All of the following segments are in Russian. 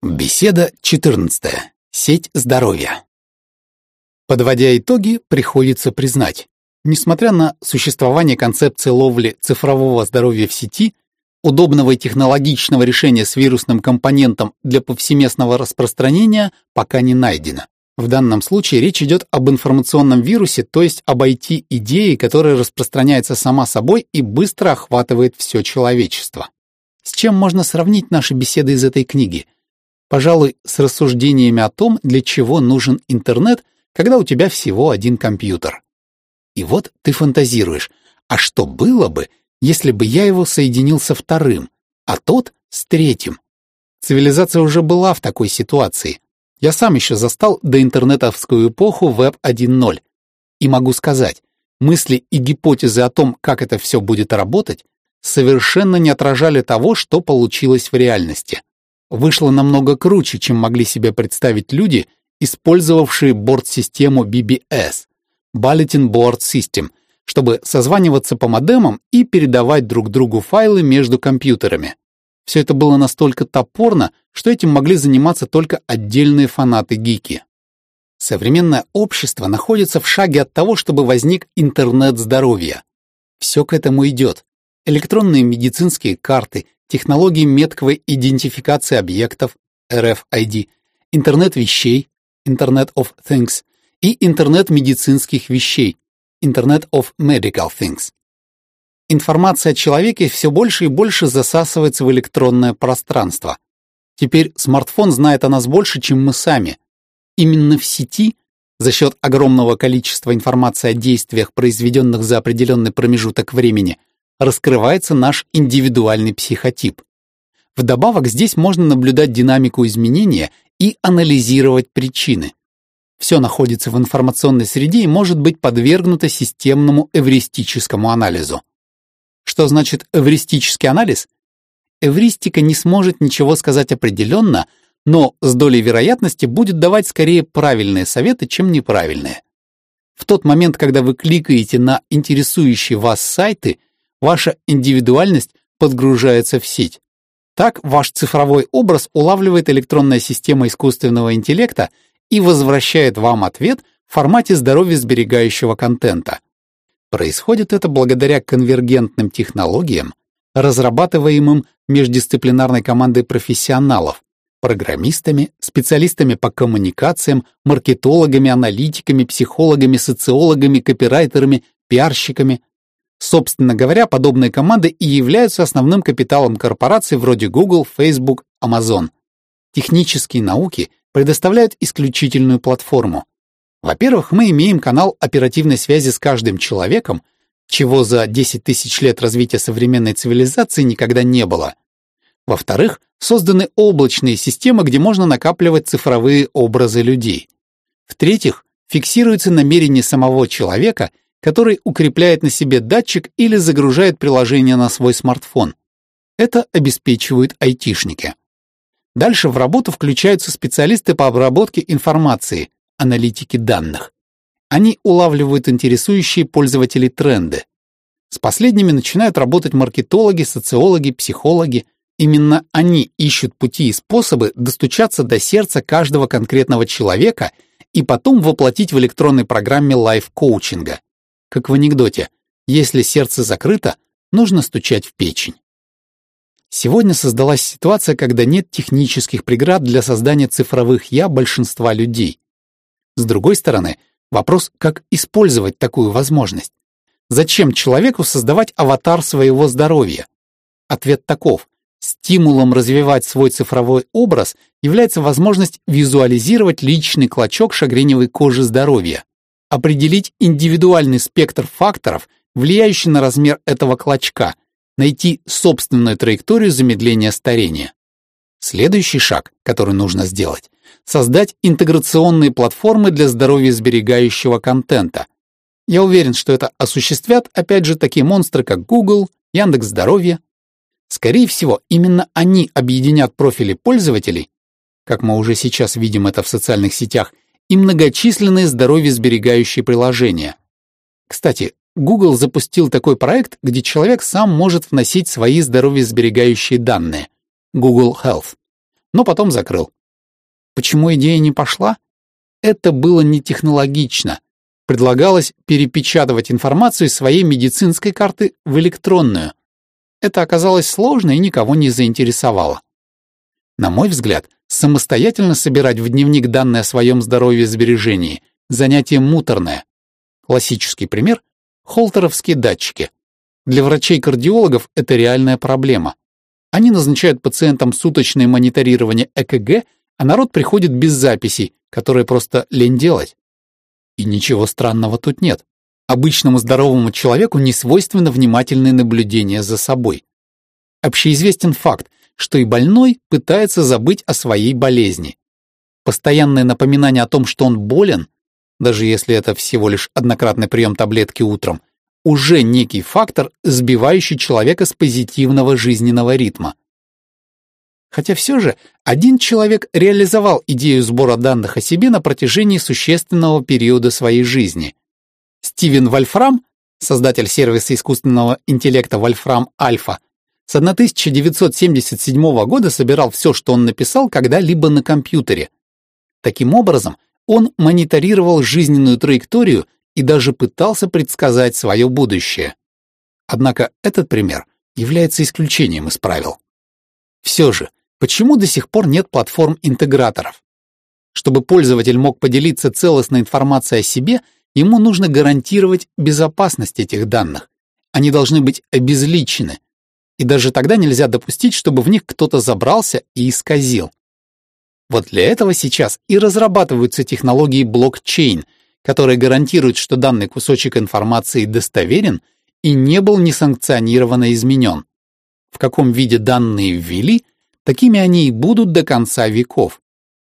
Беседа 14. Сеть здоровья. Подводя итоги, приходится признать, несмотря на существование концепции ловли цифрового здоровья в сети, удобного и технологичного решения с вирусным компонентом для повсеместного распространения пока не найдено. В данном случае речь идет об информационном вирусе, то есть об IT-идее, которая распространяется сама собой и быстро охватывает все человечество. С чем можно сравнить наши беседы из этой книги – Пожалуй, с рассуждениями о том, для чего нужен интернет, когда у тебя всего один компьютер. И вот ты фантазируешь, а что было бы, если бы я его соединил со вторым, а тот с третьим? Цивилизация уже была в такой ситуации. Я сам еще застал доинтернетовскую эпоху Web 1.0. И могу сказать, мысли и гипотезы о том, как это все будет работать, совершенно не отражали того, что получилось в реальности вышло намного круче, чем могли себе представить люди, использовавшие борт-систему BBS – Bulletin Board System, чтобы созваниваться по модемам и передавать друг другу файлы между компьютерами. Все это было настолько топорно, что этим могли заниматься только отдельные фанаты-гики. Современное общество находится в шаге от того, чтобы возник интернет здоровья. Все к этому идет. Электронные медицинские карты, технологии метковой идентификации объектов, RFID, интернет вещей, Internet of Things, и интернет медицинских вещей, Internet of Medical Things. Информация о человеке все больше и больше засасывается в электронное пространство. Теперь смартфон знает о нас больше, чем мы сами. Именно в сети, за счет огромного количества информации о действиях, произведенных за определенный промежуток времени, раскрывается наш индивидуальный психотип. Вдобавок здесь можно наблюдать динамику изменения и анализировать причины. Все находится в информационной среде и может быть подвергнуто системному эвристическому анализу. Что значит эвристический анализ? Эвристика не сможет ничего сказать определенно, но с долей вероятности будет давать скорее правильные советы, чем неправильные. В тот момент, когда вы кликаете на интересующие вас сайты, ваша индивидуальность подгружается в сеть. Так ваш цифровой образ улавливает электронная система искусственного интеллекта и возвращает вам ответ в формате здоровья сберегающего контента. Происходит это благодаря конвергентным технологиям, разрабатываемым междисциплинарной командой профессионалов, программистами, специалистами по коммуникациям, маркетологами, аналитиками, психологами, социологами, копирайтерами, пиарщиками, Собственно говоря, подобные команды и являются основным капиталом корпораций вроде Google, Facebook, Amazon. Технические науки предоставляют исключительную платформу. Во-первых, мы имеем канал оперативной связи с каждым человеком, чего за 10 тысяч лет развития современной цивилизации никогда не было. Во-вторых, созданы облачные системы, где можно накапливать цифровые образы людей. В-третьих, фиксируется намерение самого человека – который укрепляет на себе датчик или загружает приложение на свой смартфон. Это обеспечивают айтишники. Дальше в работу включаются специалисты по обработке информации, аналитики данных. Они улавливают интересующие пользователей тренды. С последними начинают работать маркетологи, социологи, психологи. Именно они ищут пути и способы достучаться до сердца каждого конкретного человека и потом воплотить в электронной программе лайф-коучинга как в анекдоте «Если сердце закрыто, нужно стучать в печень». Сегодня создалась ситуация, когда нет технических преград для создания цифровых «я» большинства людей. С другой стороны, вопрос, как использовать такую возможность. Зачем человеку создавать аватар своего здоровья? Ответ таков. Стимулом развивать свой цифровой образ является возможность визуализировать личный клочок шагреневой кожи здоровья определить индивидуальный спектр факторов, влияющий на размер этого клочка, найти собственную траекторию замедления старения. Следующий шаг, который нужно сделать, создать интеграционные платформы для здоровья сберегающего контента. Я уверен, что это осуществят, опять же, такие монстры, как Google, Яндекс.Здоровье. Скорее всего, именно они объединят профили пользователей, как мы уже сейчас видим это в социальных сетях, и многочисленные здоровье-сберегающие приложения. Кстати, Google запустил такой проект, где человек сам может вносить свои здоровье-сберегающие данные – Google Health. но потом закрыл. Почему идея не пошла? Это было не технологично. Предлагалось перепечатывать информацию из своей медицинской карты в электронную. Это оказалось сложно и никого не заинтересовало. На мой взгляд, самостоятельно собирать в дневник данные о своем здоровье и сбережении – занятие муторное. Классический пример – холтеровские датчики. Для врачей-кардиологов это реальная проблема. Они назначают пациентам суточное мониторирование ЭКГ, а народ приходит без записей, которые просто лень делать. И ничего странного тут нет. Обычному здоровому человеку не свойственно внимательное наблюдение за собой. Общеизвестен факт, что и больной пытается забыть о своей болезни. Постоянное напоминание о том, что он болен, даже если это всего лишь однократный прием таблетки утром, уже некий фактор, сбивающий человека с позитивного жизненного ритма. Хотя все же один человек реализовал идею сбора данных о себе на протяжении существенного периода своей жизни. Стивен Вольфрам, создатель сервиса искусственного интеллекта Вольфрам Альфа, с 1977 года собирал все, что он написал когда-либо на компьютере. Таким образом, он мониторировал жизненную траекторию и даже пытался предсказать свое будущее. Однако этот пример является исключением из правил. Все же, почему до сих пор нет платформ-интеграторов? Чтобы пользователь мог поделиться целостной информацией о себе, ему нужно гарантировать безопасность этих данных. Они должны быть обезличены, и даже тогда нельзя допустить, чтобы в них кто-то забрался и исказил. Вот для этого сейчас и разрабатываются технологии блокчейн, которые гарантируют, что данный кусочек информации достоверен и не был несанкционированно изменен. В каком виде данные ввели, такими они и будут до конца веков.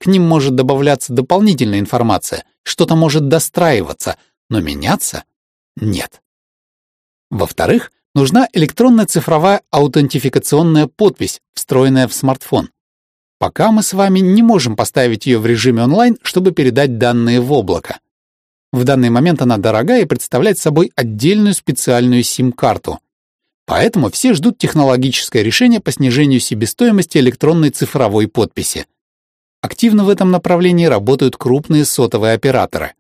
К ним может добавляться дополнительная информация, что-то может достраиваться, но меняться нет. Во-вторых, нужна электронная цифровая аутентификационная подпись, встроенная в смартфон. Пока мы с вами не можем поставить ее в режиме онлайн, чтобы передать данные в облако. В данный момент она дорогая и представляет собой отдельную специальную сим-карту. Поэтому все ждут технологическое решение по снижению себестоимости электронной цифровой подписи. Активно в этом направлении работают крупные сотовые операторы.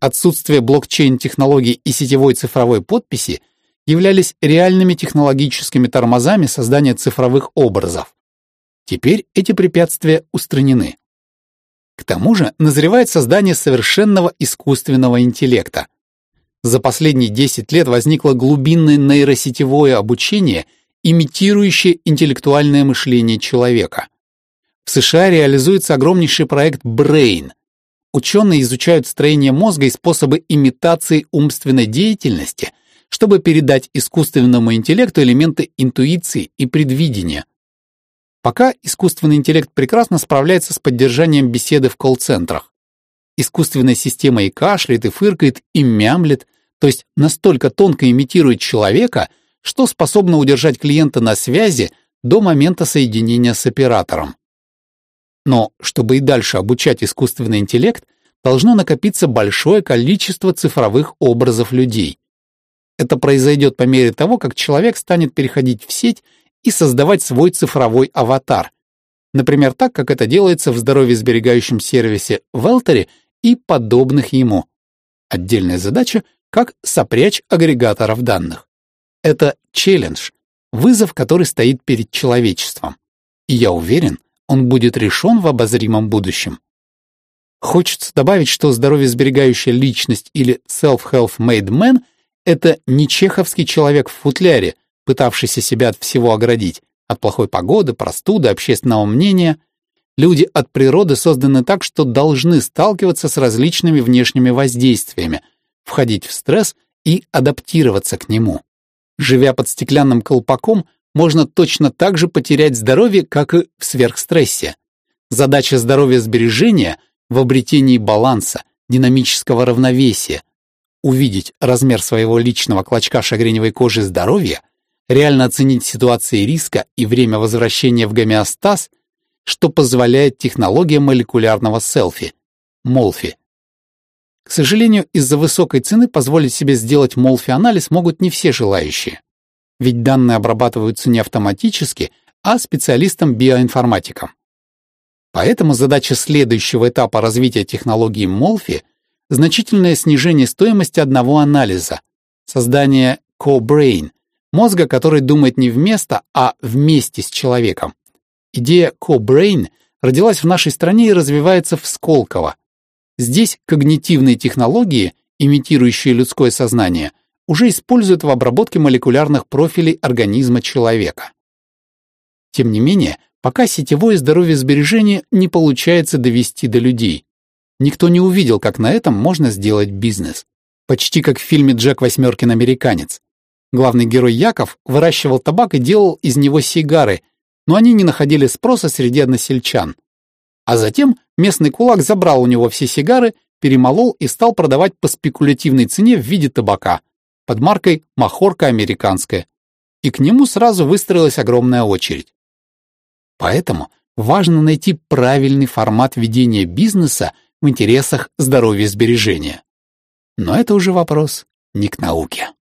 Отсутствие блокчейн-технологий и сетевой цифровой подписи являлись реальными технологическими тормозами создания цифровых образов. Теперь эти препятствия устранены. К тому же назревает создание совершенного искусственного интеллекта. За последние 10 лет возникло глубинное нейросетевое обучение, имитирующее интеллектуальное мышление человека. В США реализуется огромнейший проект Brain. Ученые изучают строение мозга и способы имитации умственной деятельности – чтобы передать искусственному интеллекту элементы интуиции и предвидения. Пока искусственный интеллект прекрасно справляется с поддержанием беседы в колл-центрах. Искусственная система и кашляет, и фыркает, и мямлет, то есть настолько тонко имитирует человека, что способна удержать клиента на связи до момента соединения с оператором. Но чтобы и дальше обучать искусственный интеллект, должно накопиться большое количество цифровых образов людей. Это произойдет по мере того, как человек станет переходить в сеть и создавать свой цифровой аватар. Например, так, как это делается в здоровье-сберегающем сервисе Велтере и подобных ему. Отдельная задача — как сопрячь агрегаторов данных. Это челлендж, вызов, который стоит перед человечеством. И я уверен, он будет решен в обозримом будущем. Хочется добавить, что здоровье-сберегающая личность или self-health made man — это не чеховский человек в футляре, пытавшийся себя от всего оградить, от плохой погоды, простуды, общественного мнения. Люди от природы созданы так, что должны сталкиваться с различными внешними воздействиями, входить в стресс и адаптироваться к нему. Живя под стеклянным колпаком, можно точно так же потерять здоровье, как и в сверхстрессе. Задача здоровья сбережения в обретении баланса, динамического равновесия, увидеть размер своего личного клочка шагреневой кожи здоровья, реально оценить ситуации риска и время возвращения в гомеостаз, что позволяет технология молекулярного селфи, молфи. К сожалению, из-за высокой цены позволить себе сделать молфи-анализ могут не все желающие. Ведь данные обрабатываются не автоматически, а специалистам-биоинформатикам. Поэтому задача следующего этапа развития технологии Молфи – значительное снижение стоимости одного анализа, создание Co-Brain, мозга, который думает не вместо, а вместе с человеком. Идея Co-Brain родилась в нашей стране и развивается в Сколково. Здесь когнитивные технологии, имитирующие людское сознание, уже используют в обработке молекулярных профилей организма человека. Тем не менее, пока сетевое здоровье сбережения не получается довести до людей. Никто не увидел, как на этом можно сделать бизнес. Почти как в фильме «Джек Восьмеркин американец». Главный герой Яков выращивал табак и делал из него сигары, но они не находили спроса среди односельчан. А затем местный кулак забрал у него все сигары, перемолол и стал продавать по спекулятивной цене в виде табака под маркой «Махорка американская». И к нему сразу выстроилась огромная очередь. Поэтому важно найти правильный формат ведения бизнеса в интересах здоровья сбережения. Но это уже вопрос не к науке.